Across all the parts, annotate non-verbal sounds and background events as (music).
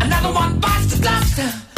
Another one bites the dust.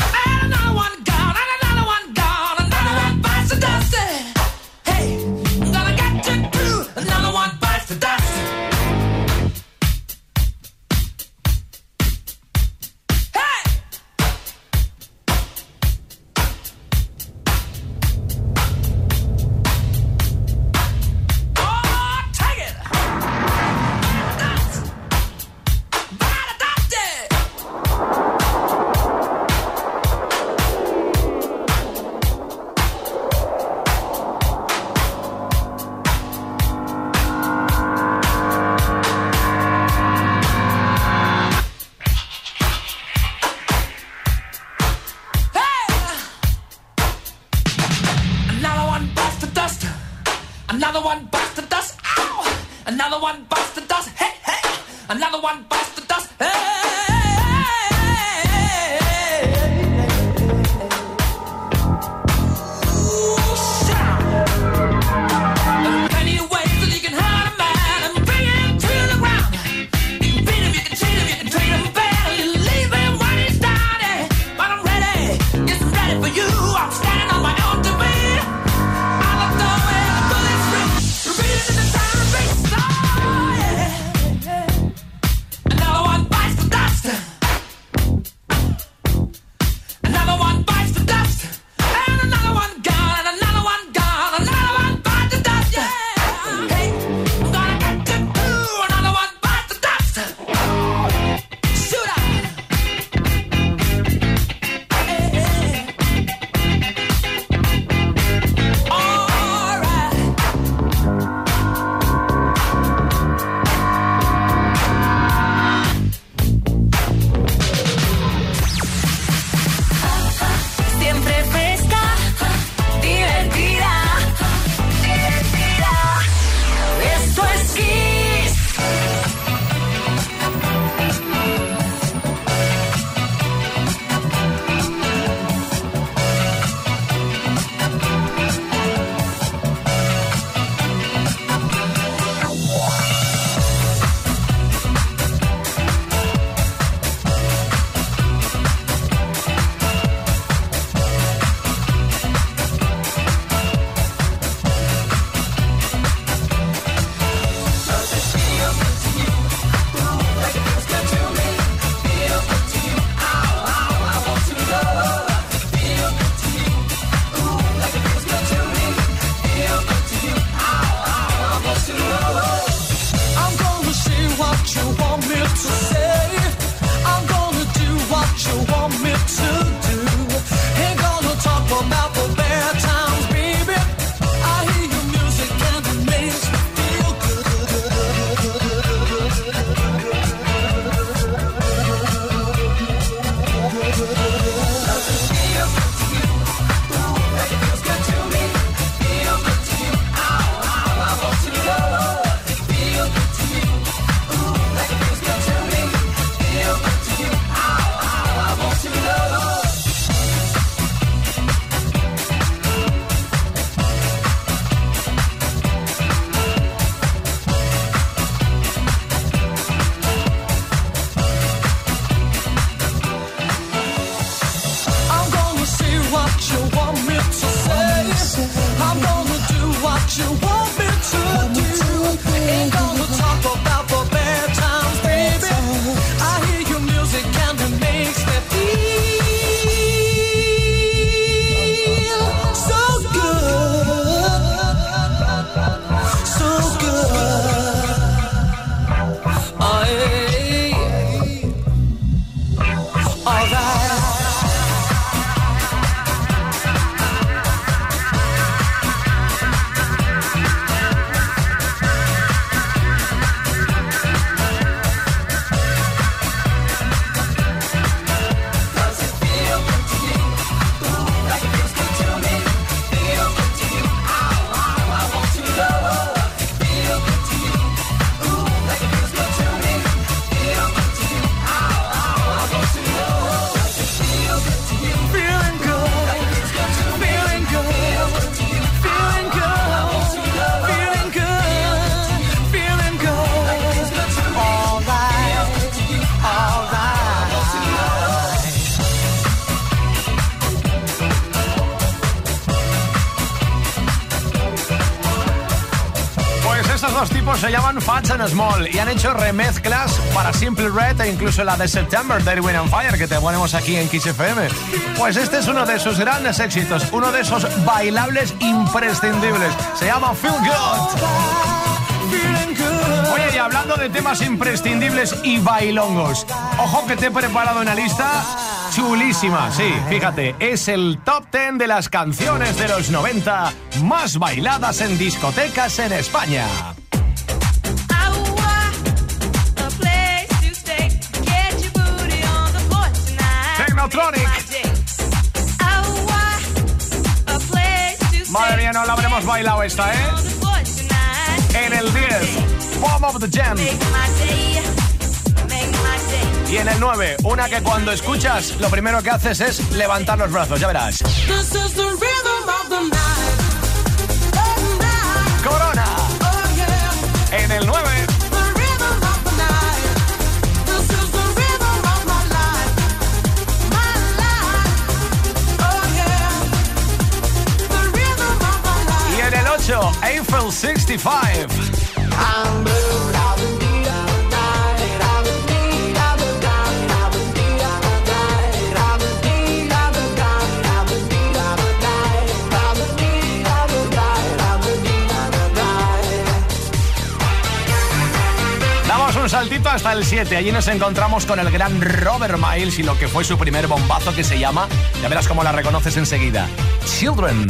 Dos tipos se llaman Fats and Small y han hecho remezclas para Simple Red e incluso la de September de Erwin and Fire que te ponemos aquí en Kiss FM. Pues este es uno de sus grandes éxitos, uno de esos bailables imprescindibles. Se llama Feel Good. Oye, y hablando de temas imprescindibles y bailongos, ojo que te he preparado una lista chulísima, sí, fíjate, es el top 10 de las canciones de los 90 más bailadas en discotecas en España. Madre mía, no la habremos bailado esta, ¿eh? En el 10, Bomb of the Jam. Y en el 9, una que cuando escuchas lo primero que haces es levantar los brazos, ya verás. Corona. En el 9. En el 8, Eiffel 65. Damos un saltito hasta el 7. Allí nos encontramos con el gran Robert Miles y lo que fue su primer bombazo que se llama, ya verás cómo la reconoces enseguida, Children.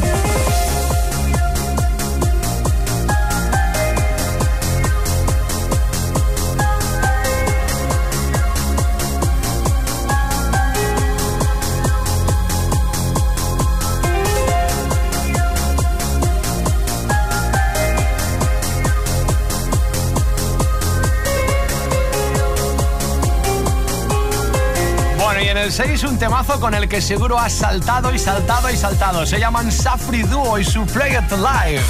El 6 un temazo con el que seguro has saltado y saltado y saltado. Se llaman Safri Duo y su Play It Live.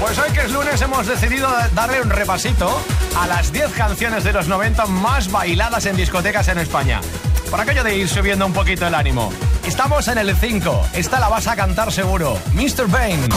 Pues hoy que es lunes hemos decidido darle un repasito a las 10 canciones de los 90 más bailadas en discotecas en España. Por aquello de ir subiendo un poquito el ánimo. Estamos en el 5. Esta la vas a cantar seguro. Mr. Bane.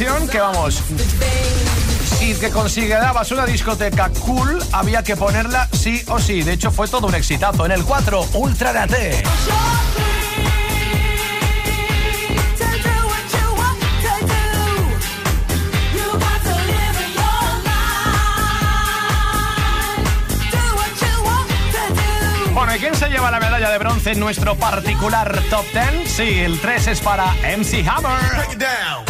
Que vamos. Si que considerabas una discoteca cool, había que ponerla sí o sí. De hecho, fue todo un exitazo. En el 4, Ultra Date. Bueno, ¿y quién se lleva la medalla de bronce en nuestro particular top 10? Sí, el 3 es para MC Hammer.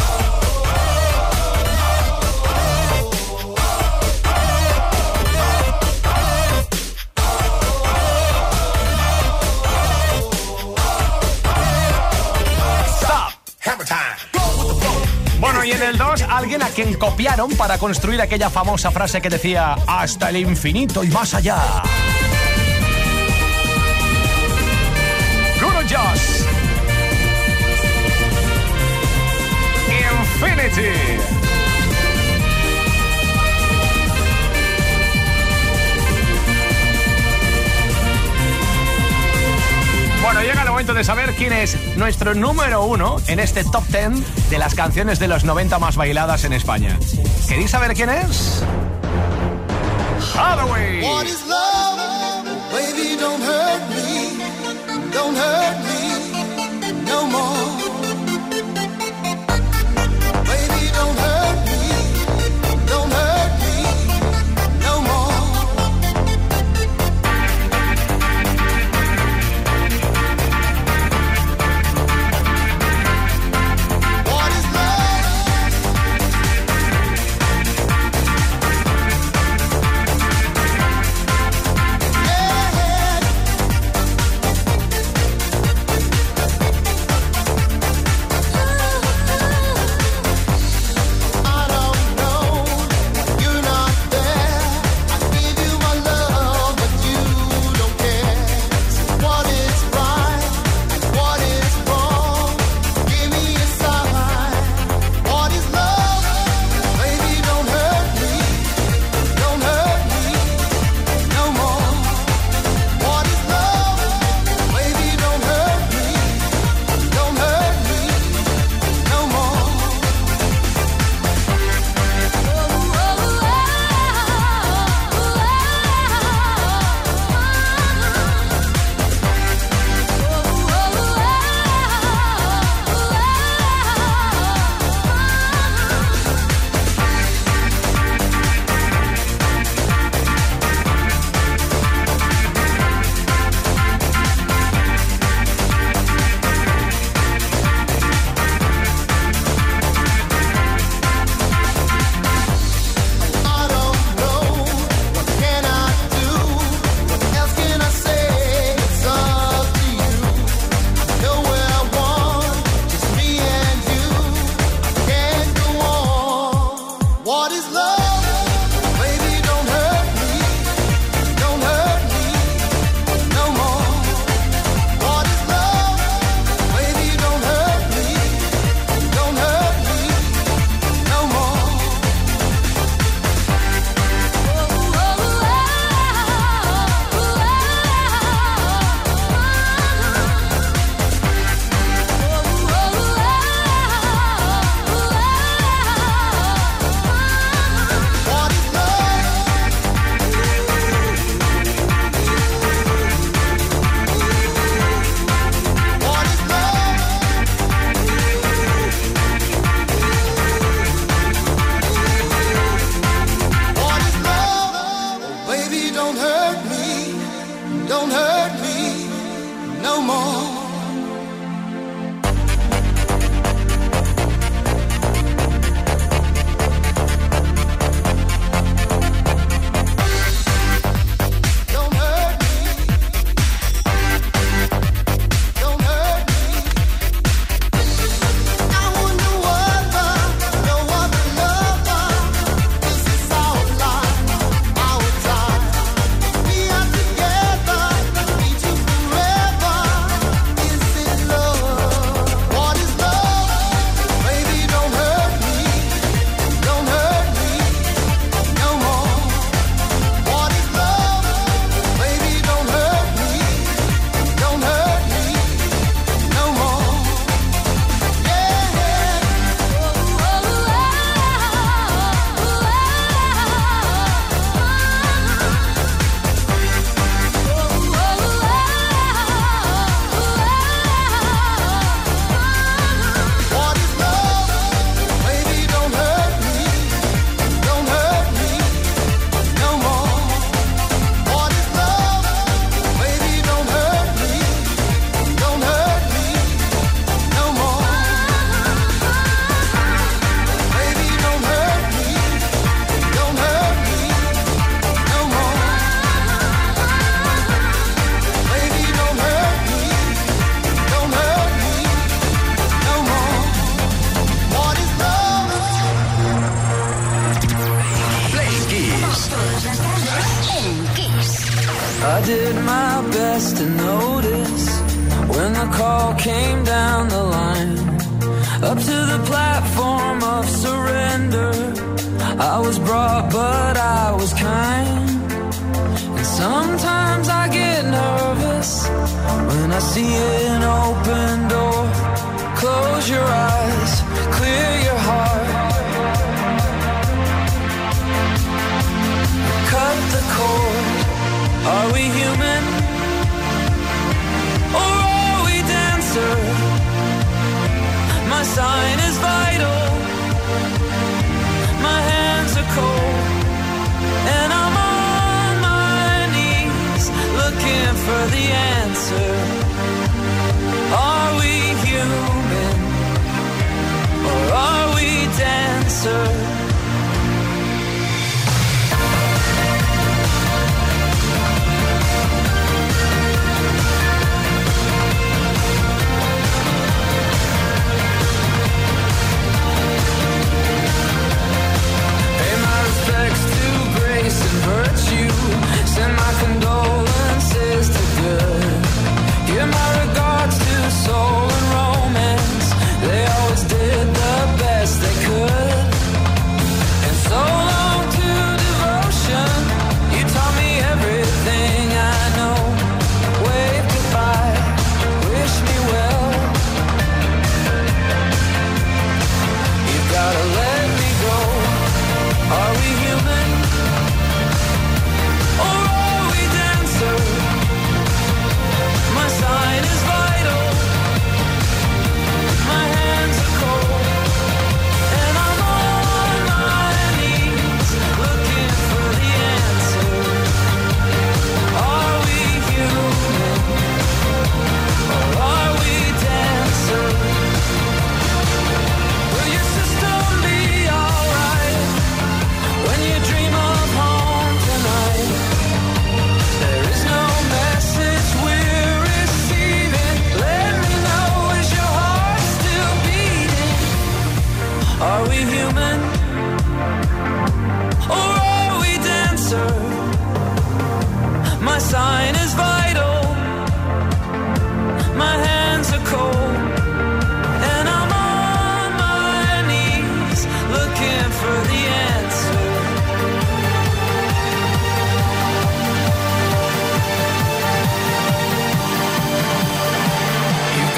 En el 2, alguien a quien copiaron para construir aquella famosa frase que decía hasta el infinito y más allá. Guru. Infinity. Bueno, llega el momento de saber quién es nuestro número uno en este top 10 de las canciones de los 90 más bailadas en España. ¿Queréis saber quién es? Hathaway. What is love? Baby, don't hurt me. Don't hurt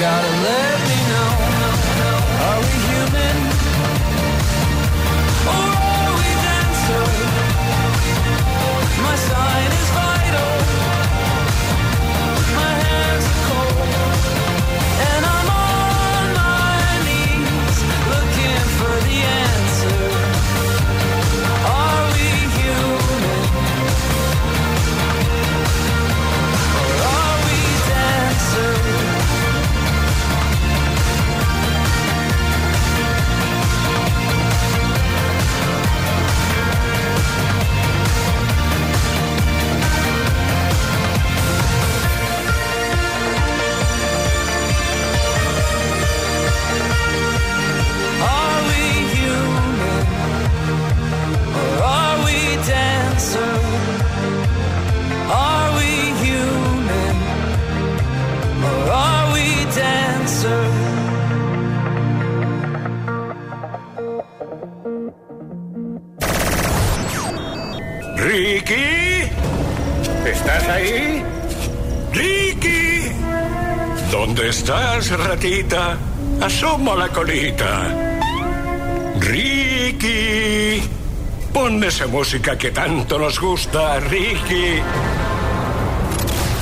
gotta let me know. Are we human? Or are we dancing? My sign is gatita, asoma la colita. Ricky, ponme esa música que tanto nos gusta, Ricky.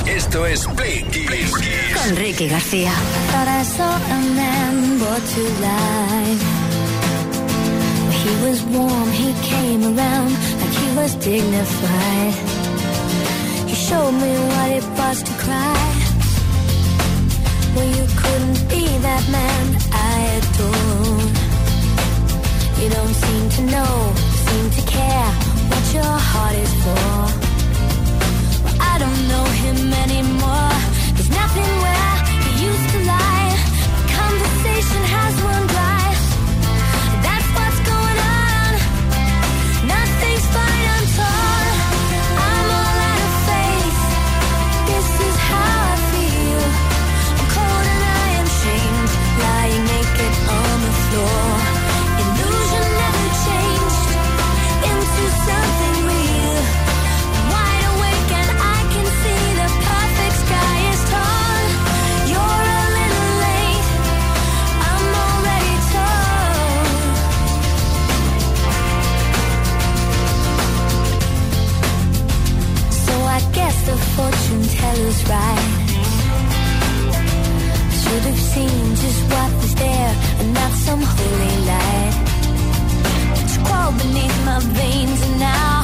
Esto es Play Kiss. Con Ricky García. Thought I saw a man brought to life. He was warm, he came around like he was dignified. He showed me what it was to cry. Well, you couldn't that man I adore. You don't seem to know, seem to care what your heart is for. Well, I don't know him anymore. There's nothing where he used to lie. The conversation has one. Should have seen just what was there and not some holy light. It's crawled beneath my veins and now.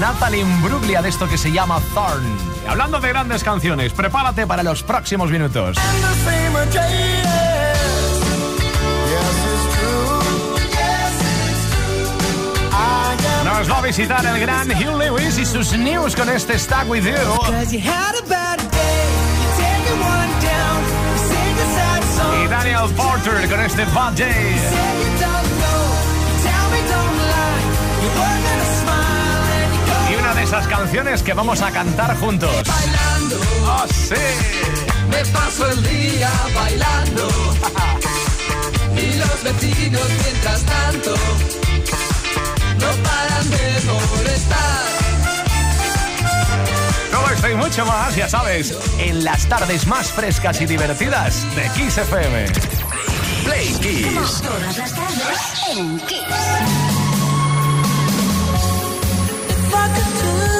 Natalie Imbruglia de esto que se llama Thorn. Hablando de grandes canciones, prepárate para los próximos minutos. Nos va a visitar el gran Hugh Lewis y sus news con este Stack With You. Y Daniel Porter con este Bad Day. esas canciones que vamos a cantar juntos. Bailando. Oh, sí. Me paso el día bailando. (laughs) y los vecinos, mientras tanto, no paran de molestar. Todo esto y mucho más, ya sabes, en las tardes más frescas y divertidas de Kiss FM. Play Kiss. Todas las tardes en Kiss. could do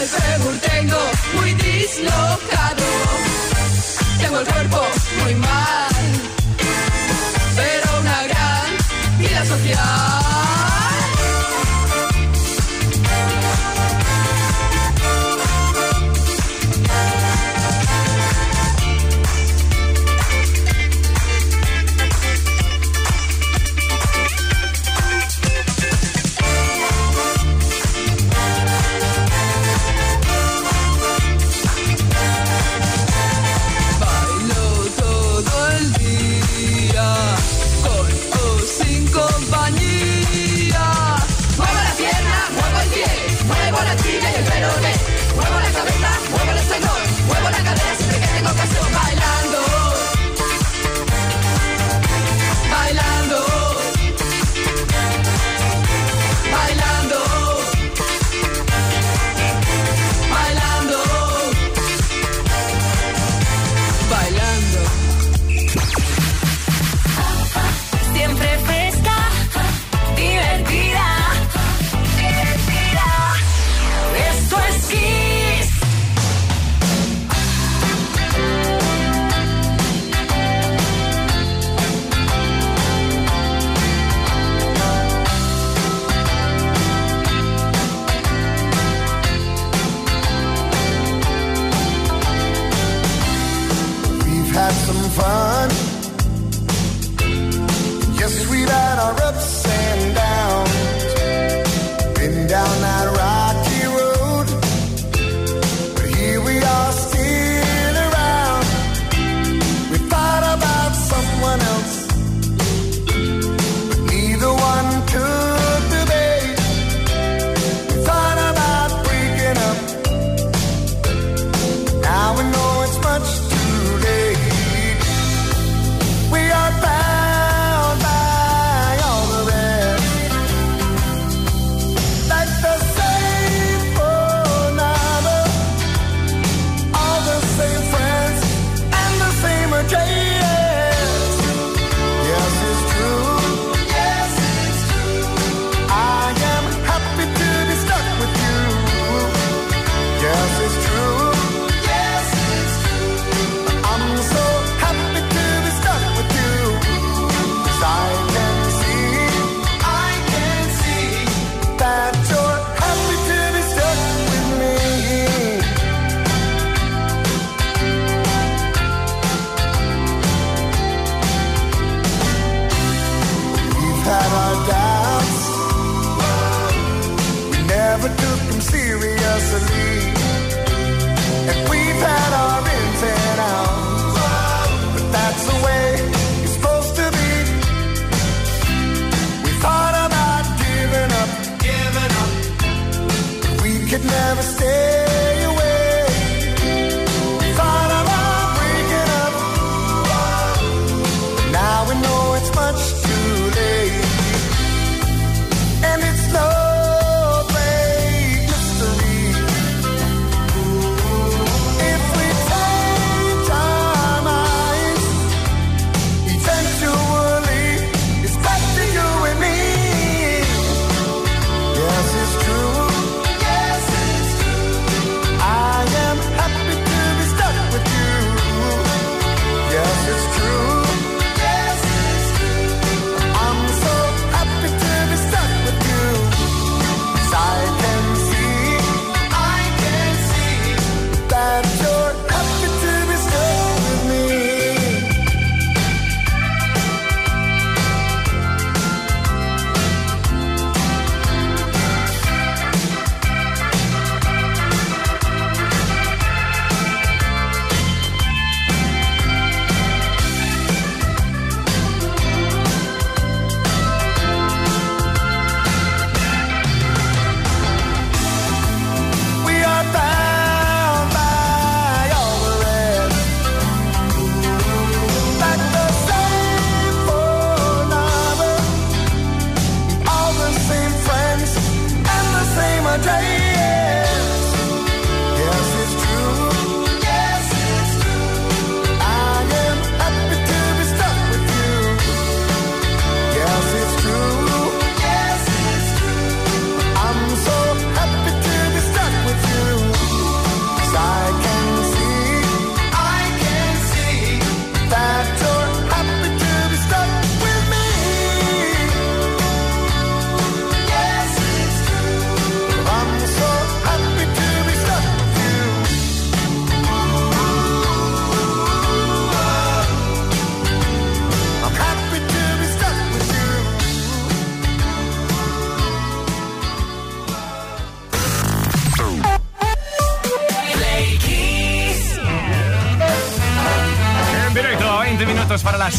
el femur tengo muy dislocado. Tengo el cuerpo muy mal, pero una gran vida social.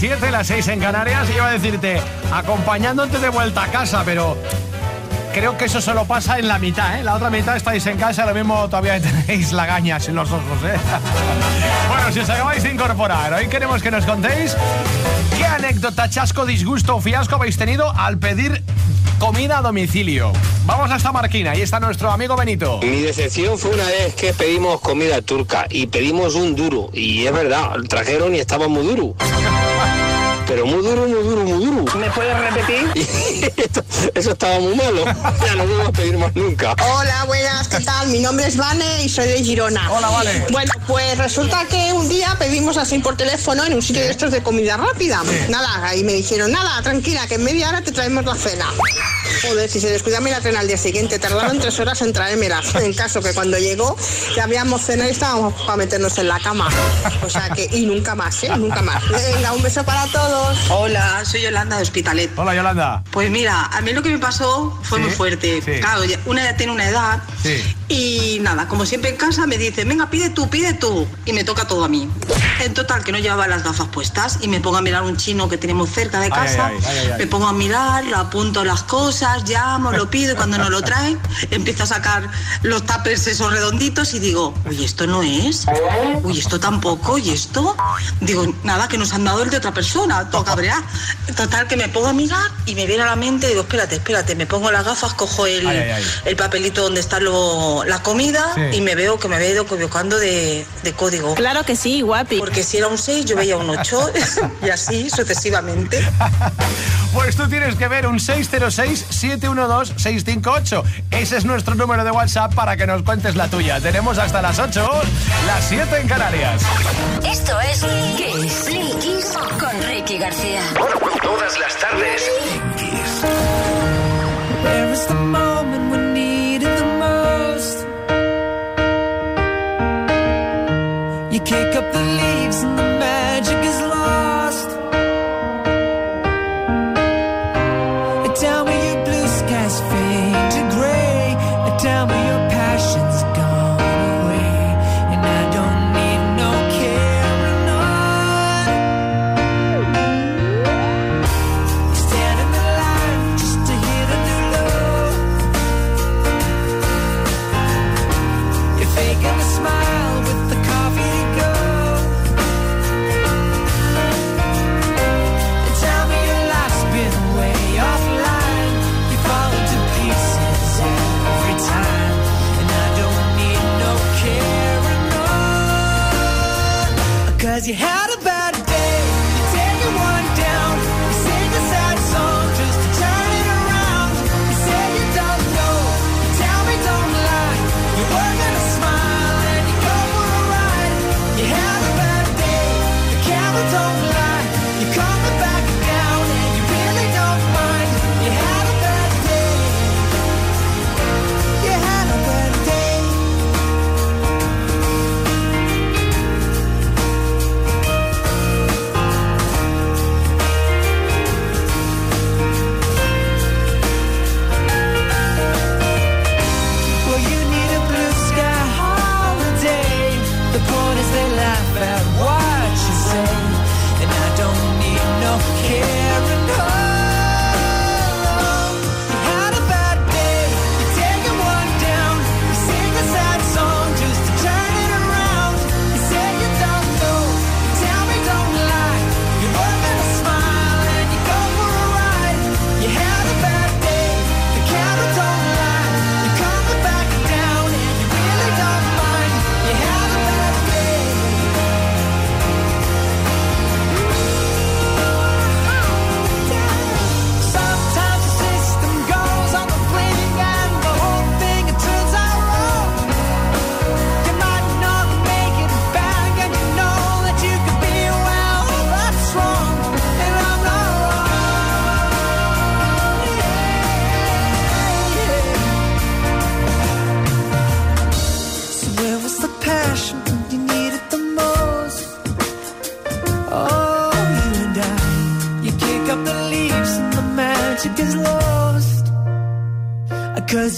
7, las 6 en Canarias. Iba a decirte, acompañándote de vuelta a casa, pero creo que eso solo pasa en la mitad, ¿eh? La otra mitad estáis en casa, lo mismo todavía (laughs) tenéis lagañas en los ojos, ¿eh? (laughs) bueno, si os acabáis de incorporar, hoy queremos que nos contéis qué anécdota, chasco, disgusto o fiasco habéis tenido al pedir comida a domicilio. Vamos hasta Marquina, ahí está nuestro amigo Benito. Mi decepción fue una vez que pedimos comida turca y pedimos un duro. Y es verdad, trajeron y estaba muy duro. Pero muy duro, muy duro, muy duro. ¿Me puedes repetir? (laughs) Eso estaba muy malo. Ya no podemos pedir más nunca. Hola, buenas, ¿qué tal? Mi nombre es Vane y soy de Girona. Hola, Vane. Bueno, pues resulta que un día pedimos así por teléfono en un sitio de estos de comida rápida. Nada, ahí me dijeron, nada, tranquila, que en media hora te traemos la cena. Joder, si se descuida me la traen al día siguiente. Tardaron tres horas en traérmela. (laughs) En caso que cuando llegó ya habíamos cenado y estábamos para meternos en la cama. O sea que, y nunca más, ¿eh? Nunca más. Venga, un beso para todos. Hola, soy Yolanda de Hospitalet. Hola, Yolanda. Pues mira, a mí lo que me pasó fue Sí, muy fuerte. sí. Claro, una ya tiene una edad Sí. Y nada, como siempre en casa me dicen, venga, pide tú, pide tú. Y me toca todo a mí. En total, que no llevaba las gafas puestas y me pongo a mirar un chino que tenemos cerca de casa. ay, ay, ay, ay. Me pongo a mirar, lo apunto las cosas, llamo, lo pido y cuando no lo traen, empiezo a sacar los tapers esos redonditos y digo, uy, esto no es. Uy, esto tampoco. ¿Y esto? Digo, nada, que nos han dado el de otra persona. Todo cabrear. Total, que me pongo a mirar y me viene a la mente, digo, espérate, espérate, me pongo las gafas, cojo el, el papelito donde está la comida Sí. y me veo que me había ido equivocando de, de código. Claro que sí, guapi. Porque si era un 6, yo veía un 8 (laughs) y así sucesivamente. (laughs) Pues tú tienes que ver un 606-712-658. Ese es nuestro número de WhatsApp para que nos cuentes la tuya. Tenemos hasta las 8, las 7 en Canarias. Esto es Kiss. Play Kiss con Ricky García. Todas las tardes. Where kick up the leaves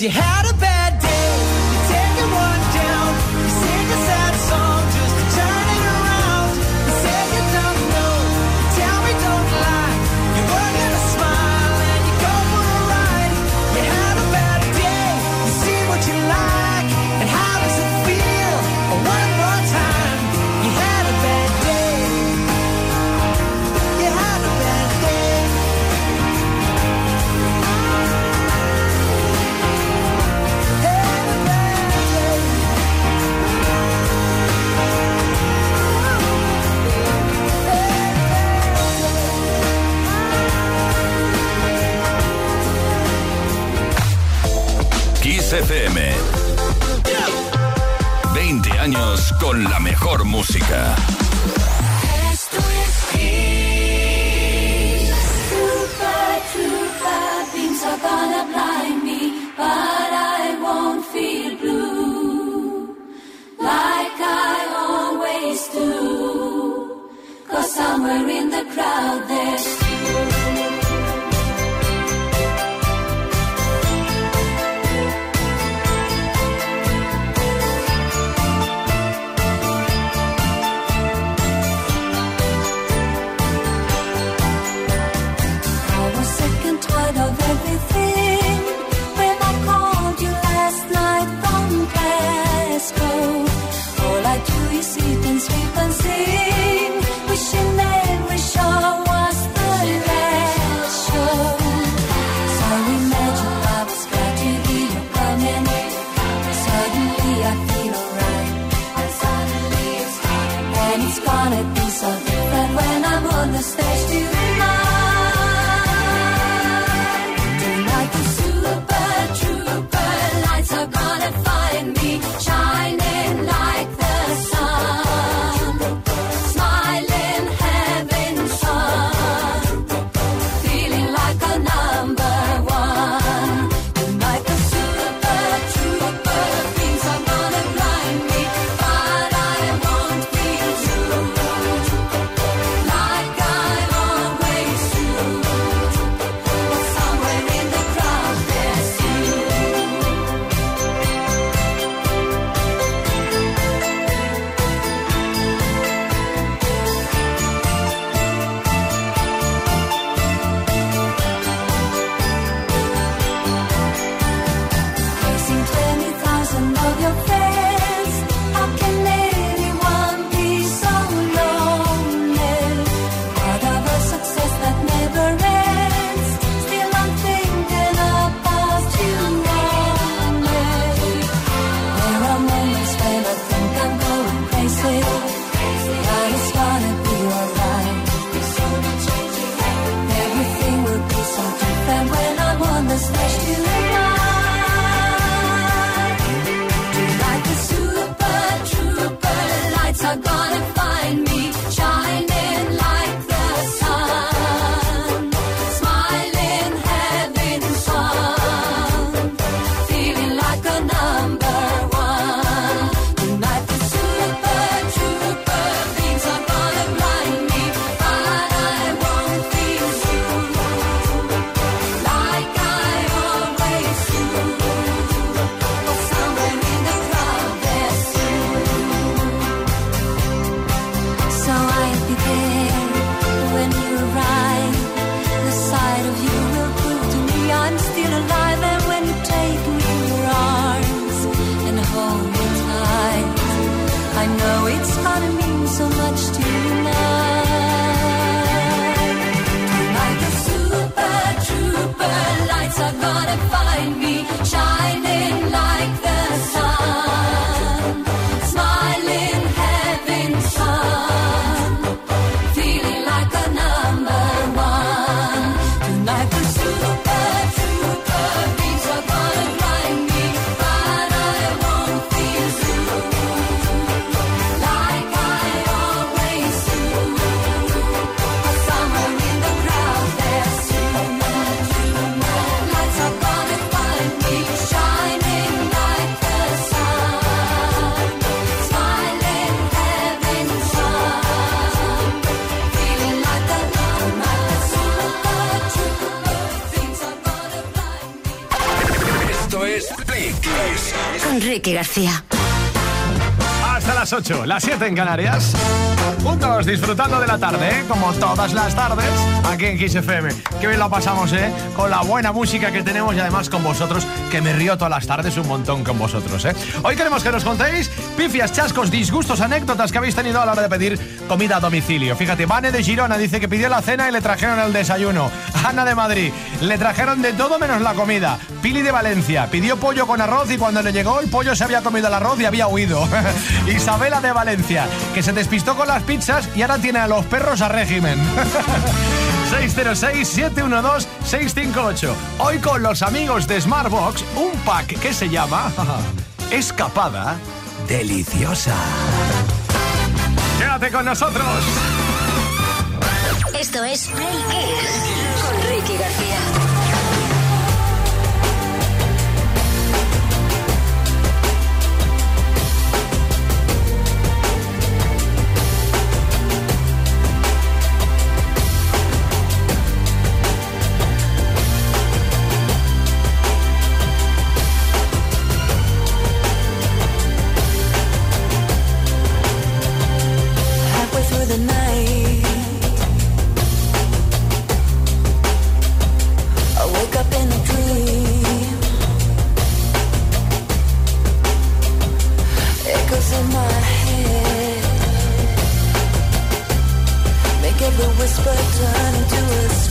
you had Ricky García. Las 8, las 7 en Canarias. Juntos disfrutando de la tarde, ¿eh? como todas las tardes, aquí en Kiss FM. Qué bien lo pasamos, ¿eh? Con la buena música que tenemos y además con vosotros, que me río todas las tardes un montón con vosotros, ¿eh? Hoy queremos que nos contéis pifias, chascos, disgustos, anécdotas que habéis tenido a la hora de pedir comida a domicilio. Fíjate, Vane de Girona dice que pidió la cena y le trajeron el desayuno. Ana de Madrid, le trajeron de todo menos la comida. Pili de Valencia, pidió pollo con arroz y cuando le llegó el pollo se había comido el arroz y había huido. (laughs) Isabela de Valencia, que se despistó con las pizzas y ahora tiene a los perros a régimen. (laughs) 606-712-658. Hoy con los amigos de Smartbox, un pack que se llama (laughs) Escapada Deliciosa. Quédate con nosotros. Esto es Play Kiss. Con Ricky García. Whisper turn into a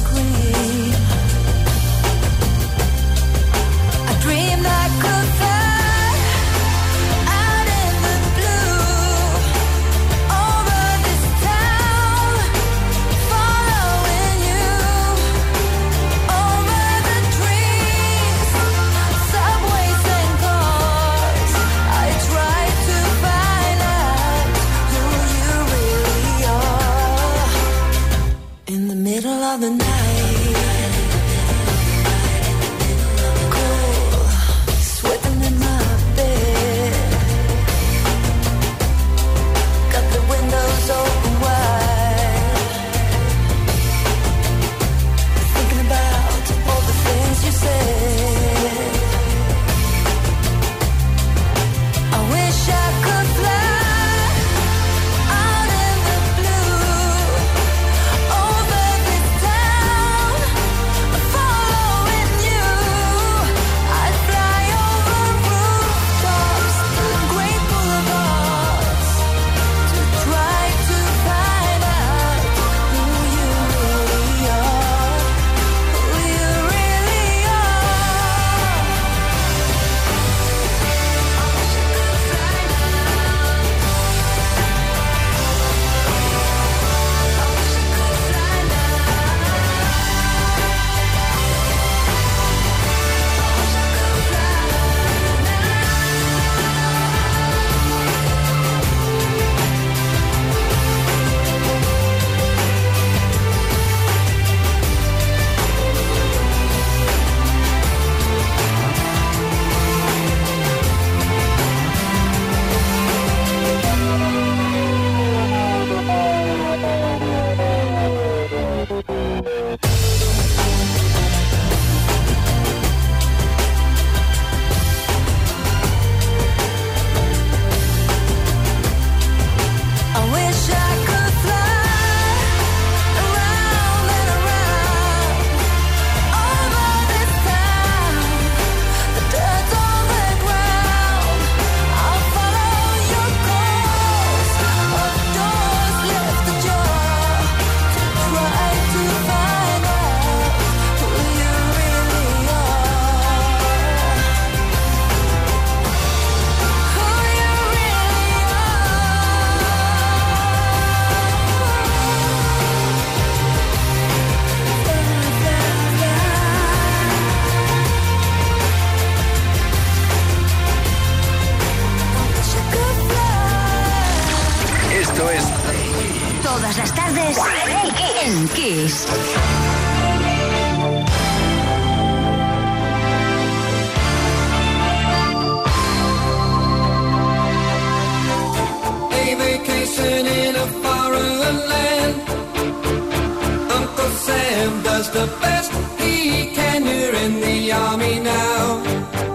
does the best he can. You're in the army now.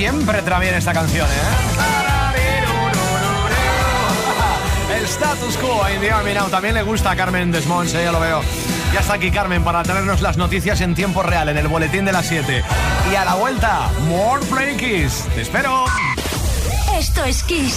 Siempre trae bien esta canción, ¿eh? El status quo the Army Now. También le gusta a Carmen Desmonts, ¿eh? ya lo veo. Ya está aquí Carmen para traernos las noticias en tiempo real en el boletín de las 7. Y a la vuelta, more Kiss. Te espero. Esto es Kiss.